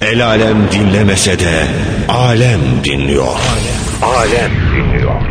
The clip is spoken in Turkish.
El alem dinlemese de alem dinliyor. Alem dinliyor.